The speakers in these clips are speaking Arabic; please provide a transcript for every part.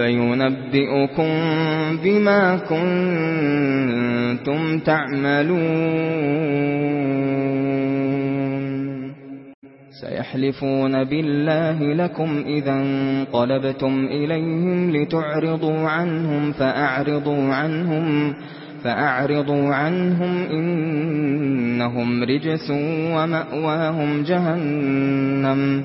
فَيُنَبِّئُكُم بِمَا كُنتُمْ تَعْمَلُونَ سَيَحْلِفُونَ بِاللَّهِ لَكُمْ إِذَا انقَلَبْتُمْ إِلَيْهِمْ لِتُعْرِضُوا عَنْهُمْ فَأَعْرِضُوا عَنْهُمْ فَأَعْرِضُوا عَنْهُمْ إِنَّهُمْ رِجْسٌ وَمَأْوَاهُمْ جَهَنَّمُ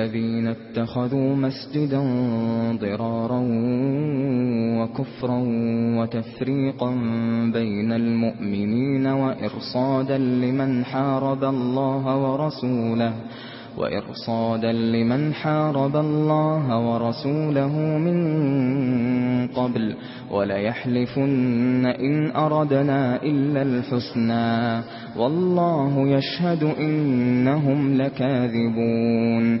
الذين اتخذوا مسجدا ضرارا وكفرا وتفريقا بين المؤمنين وإرصادا لمن حارب الله ورسوله وإرصادا لمن حارب الله ورسوله من قبل ولا يحلفن إن أردنا إلا الحسنى والله يشهد إنهم لكاذبون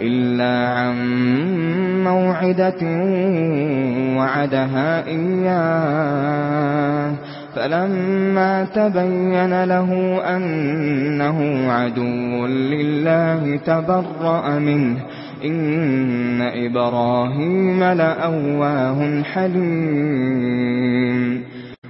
إلا عن موعدة وعدها إياه فلما تبين له أنه عدو لله تبرأ منه إن إبراهيم لأواه حليم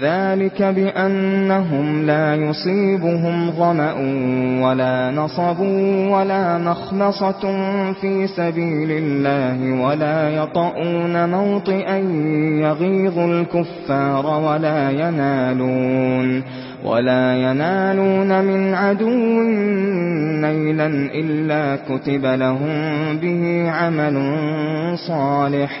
ذلك بأنهم لا يصيبهم غمأ ولا نصب ولا مخمصة في سبيل الله ولا يطؤون موطئا يغيظ الكفار ولا ينالون ولا ينالون من عدو نيلا إلا كتب لهم به عمل صالح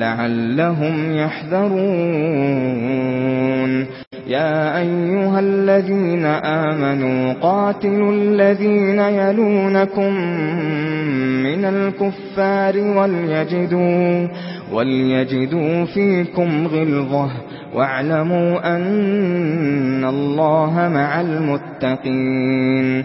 لعلهم يحذرون. يا أيها الذين آمنوا قاتلوا الذين يلونكم من الكفار وليجدوا, وليجدوا فيكم غلظة. واعلموا أن الله مع المتقين.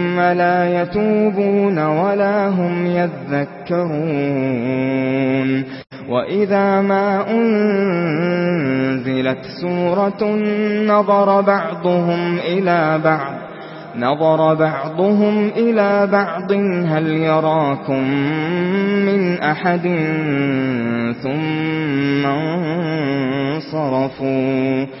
ثُمَّ لَا يَتُوبُونَ وَلَا هُمْ يَذَّكَّرُونَ. وَإِذَا مَا أُنْزِلَتْ سُورَةٌ نَظَرَ بَعْضُهُمْ إِلَى بَعْضٍ. نَظَرَ بَعْضُهُمْ إِلَى بَعْضٍ. هَلْ يَرَاكُمْ مِنْ أَحَدٍ ثُمَّ انصَرَفُوا؟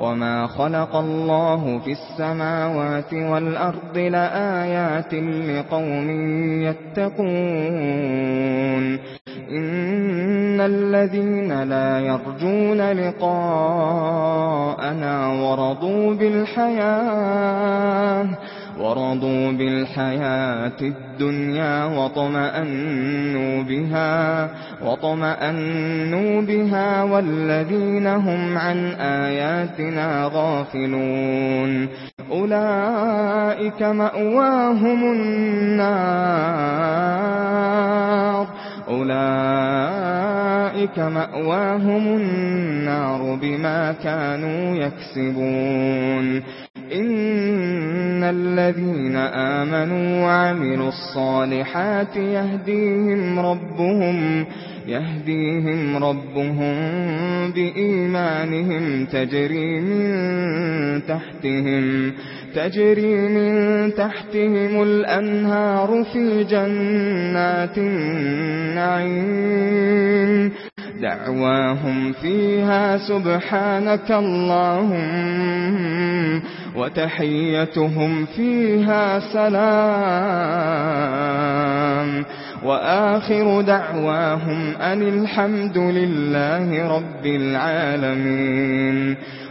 وما خلق الله في السماوات والأرض لآيات لقوم يتقون إن الذين لا يرجون لقاءنا ورضوا بالحياة ورضوا بالحياة الدنيا وطمأنوا بها وطمأنوا بها والذين هم عن آياتنا غافلون. أولئك مأواهم النار. أولئك مأواهم النار بما كانوا يكسبون. إن الذين آمنوا وعملوا الصالحات يهديهم ربهم يهديهم ربهم بإيمانهم تجري من تحتهم تجري من تحتهم الأنهار في جنات النعيم. دعواهم فيها سبحانك اللهم. وتحيتهم فيها سلام. وآخر دعواهم أن الحمد لله رب العالمين.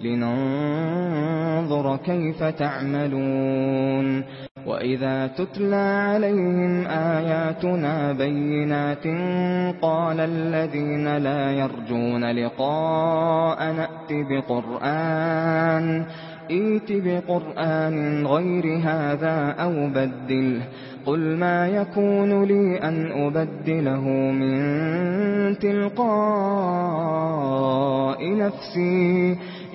لننظر كيف تعملون. وإذا تتلى عليهم آياتنا بينات قال الذين لا يرجون لقاء نأتي بقرآن إِتِ بقرآن غير هذا أو بدله. قل ما يكون لي أن أبدله من تلقاء نفسي.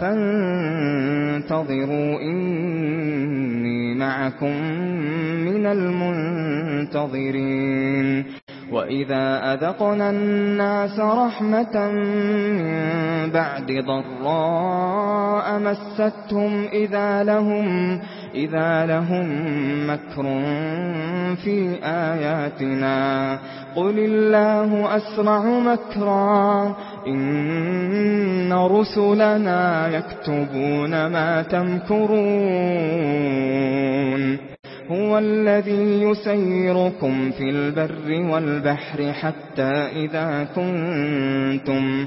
فانتظروا إني معكم من المنتظرين. وَإِذَا أَذَقْنَا النَّاسَ رَحْمَةً مِّن بَعْدِ ضَرَّاءٍ مَّسَّتْهُمْ إِذَا لَهُم إِذَا لَهُم مَّكْرٌ فِي آيَاتِنَا. قُلِ اللَّهُ أَسْرَعُ مَكْرًا إِنَّ رُسُلَنَا يَكْتُبُونَ مَا تَمْكُرُونَ هُوَ الَّذِي يُسَيِّرُكُمْ فِي الْبَرِّ وَالْبَحْرِ حَتَّى إِذَا كُنتُمْ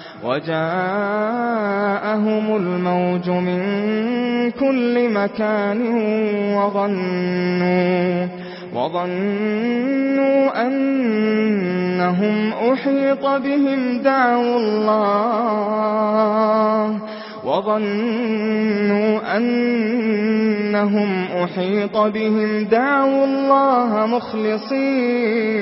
وجاءهم الموج من كل مكان وظنوا وظنوا أنهم أحيط بهم دعوا الله وظنوا أنهم أحيط بهم دعوا الله مخلصين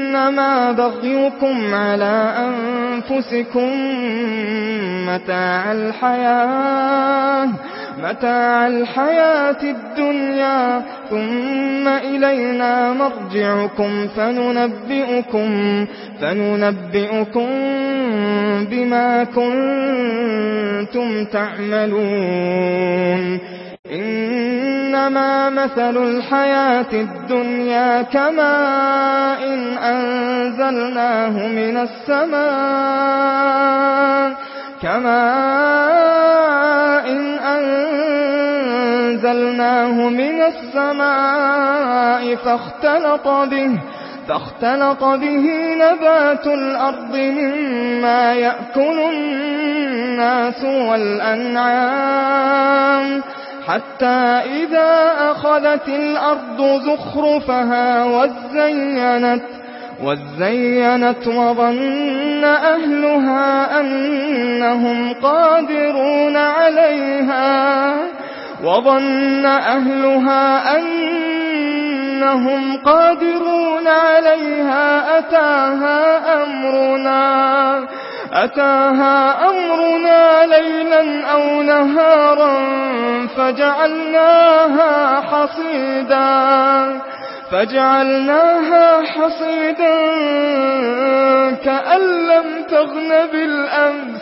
إنما بغيكم على أنفسكم متاع الحياة متاع الحياة الدنيا ثم إلينا مرجعكم فننبئكم فننبئكم بما كنتم تعملون. إنما مثل الحياة الدنيا كماء إن أنزلناه من السماء كما إن أنزلناه من السماء فاختلط به فاختلط به نبات الأرض مما يأكل الناس والأنعام حتى إذا أخذت الأرض زخرفها وزينت وزينت وظن أهلها أنهم قادرون عليها. وظن أهلها أنهم قادرون عليها. أتاها أمرنا. أتاها أمرنا ليلا أو نهارا فجعلناها حصيدا فجعلناها حصيدا كأن لم تغن بالأمس.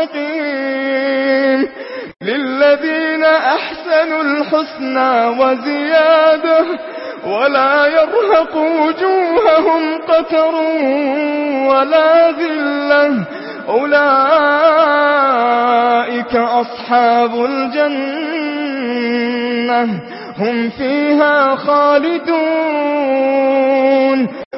مستقيم للذين أحسنوا الحسنى وزيادة ولا يرهق وجوههم قتر ولا ذلة. أولئك أصحاب الجنة. هم فيها خالدون.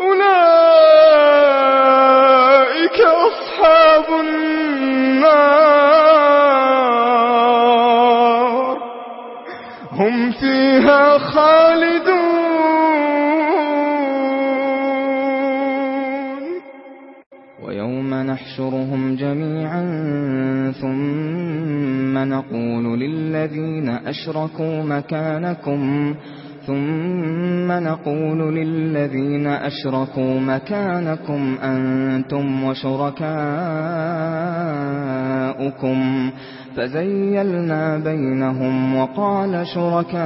أولئك أصحاب النار. هم فيها خالدون. ويوم نحشرهم جميعا ثم نقول للذين أشركوا مكانكم ثُمَّ نَقُولُ لِلَّذِينَ أَشْرَكُوا مَكَانَكُمْ أَنْتُمْ وَشُرَكَاؤُكُمْ فَزَيَّلْنَا بَيْنَهُمْ وَقَالَ شُرَكَاؤُهُمْ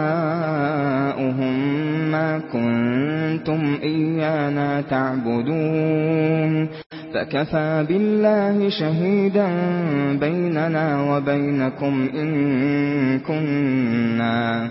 مَا كُنْتُمْ إِيَّانَا تَعْبُدُونَ فَكَفَى بِاللَّهِ شَهِيدًا بَيْنَنَا وَبَيْنَكُمْ إِن كُنَّا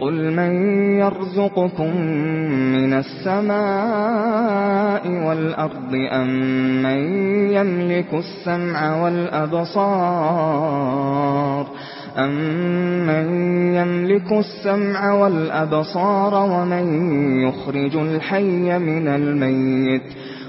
قل من يرزقكم من السماء والأرض أم من يملك السمع والأبصار أَمَّن يَمْلِكُ السَّمْعَ وَالْأَبْصَارَ وَمَن يُخْرِجُ الْحَيَّ مِنَ الْمَيِّتِ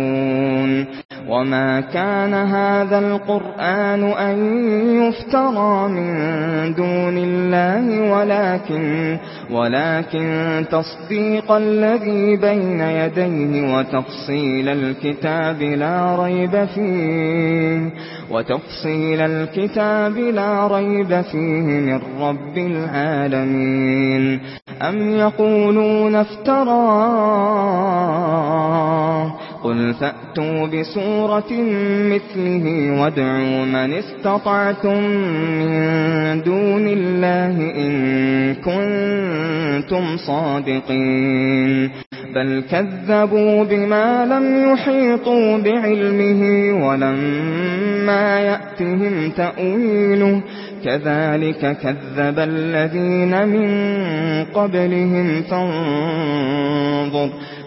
يعلمون. وما كان هذا القرآن أن يفترى من دون الله ولكن ولكن تصديق الذي بين يديه وتفصيل الكتاب لا ريب فيه. وتفصيل الكتاب لا ريب فيه من رب العالمين. أم يقولون افتراه؟ قل فأتوا بسورة مثله وادعوا من استطعتم من دون الله إن كنتم صادقين بل كذبوا بما لم يحيطوا بعلمه ولما يأتهم تأويله كذلك كذب الذين من قبلهم فانظر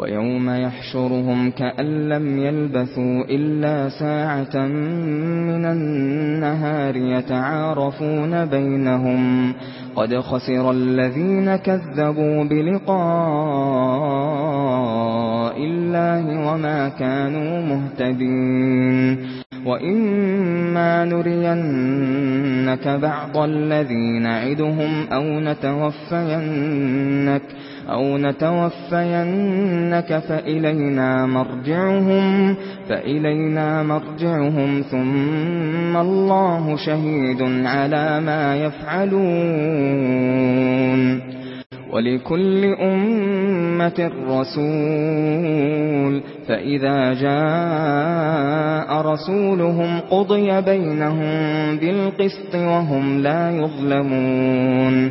وَيَوْمَ يَحْشُرُهُمْ كَأَن لَّمْ يَلْبَثُوا إِلَّا سَاعَةً مِّنَ النَّهَارِ يَتَعَارَفُونَ بَيْنَهُمْ قَدْ خَسِرَ الَّذِينَ كَذَّبُوا بِلِقَاءِ اللَّهِ وَمَا كَانُوا مُهْتَدِينَ وَإِمَّا نُرِيَنَّكَ بَعْضَ الَّذِينَ نَعِدُهُمْ أَوْ نَتَوَفَّيَنَّكَ أَوْ نَتَوَفَّيَنَّكَ فَإِلَيْنَا مَرْجِعُهُمْ فَإِلَيْنَا مَرْجِعُهُمْ ثُمَّ اللَّهُ شَهِيدٌ عَلَى مَا يَفْعَلُونَ وَلِكُلِّ أُمَّةٍ رَسُولٌ فَإِذَا جَاءَ رَسُولُهُمْ قُضِيَ بَيْنَهُم بِالْقِسْطِ وَهُمْ لَا يُظْلَمُونَ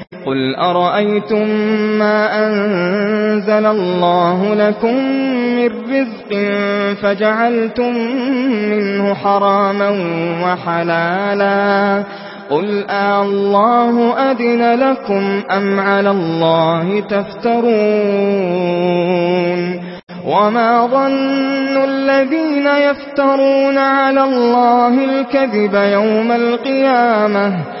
قل أرأيتم ما أنزل الله لكم من رزق فجعلتم منه حراما وحلالا قل الله أَذِنَ لكم أم على الله تفترون وما ظن الذين يفترون على الله الكذب يوم القيامة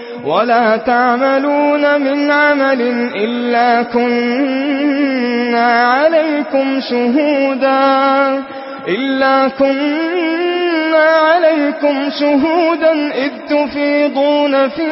ولا تعملون من عمل إلا كنا عليكم شهودا. إلا كنا عليكم شهودا إذ تفيضون فيه.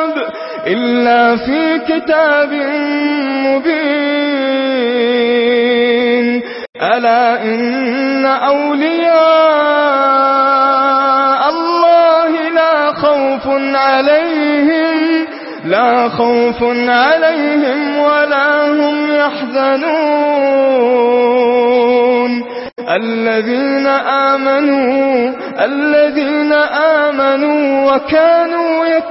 الكتاب إلا في كتاب مبين ألا إن أولياء الله لا خوف عليهم لا خوف عليهم ولا هم يحزنون الذين آمنوا الذين آمنوا وكانوا يتقون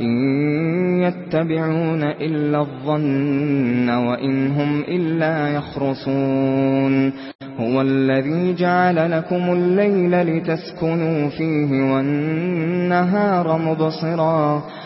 إن يتبعون إلا الظن وإن هم إلا يخرصون هو الذي جعل لكم الليل لتسكنوا فيه والنهار مبصرا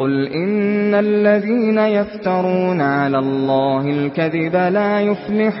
قل إن الذين يفترون على الله الكذب لا يفلحون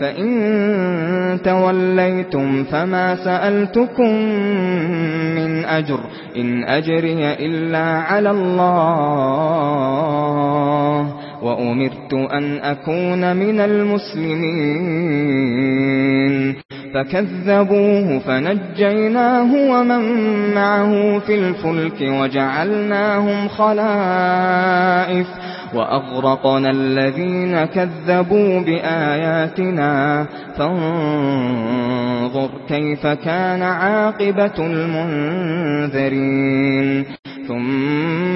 فَإِن تَوَلَّيْتُمْ فَمَا سَأَلْتُكُمْ مِنْ أَجْرٍ إِنْ أَجْرِيَ إِلَّا عَلَى اللَّهِ وَأُمِرْتُ أَنْ أَكُونَ مِنَ الْمُسْلِمِينَ فَكَذَّبُوهُ فَنَجَّيْنَاهُ وَمَن مَّعَهُ فِي الْفُلْكِ وَجَعَلْنَاهُمْ خَلَائِفَ وأغرقنا الذين كذبوا بآياتنا فانظر كيف كان عاقبة المنذرين ثم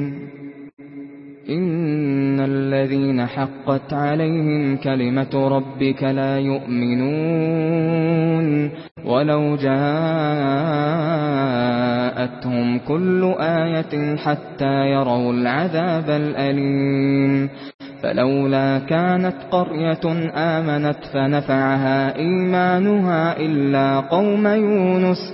إن الذين حقت عليهم كلمة ربك لا يؤمنون ولو جاءتهم كل آية حتى يروا العذاب الأليم فلولا كانت قرية آمنت فنفعها إيمانها إلا قوم يونس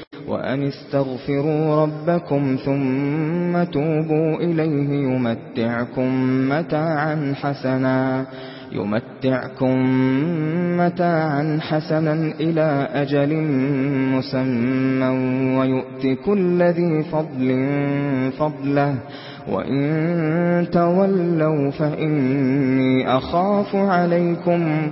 وأن استغفروا ربكم ثم توبوا إليه يمتعكم متاعا حسنا يمتعكم متاعا حسنا إلى أجل مسمى وَيَأْتِ كل ذي فضل فضله وإن تولوا فإني أخاف عليكم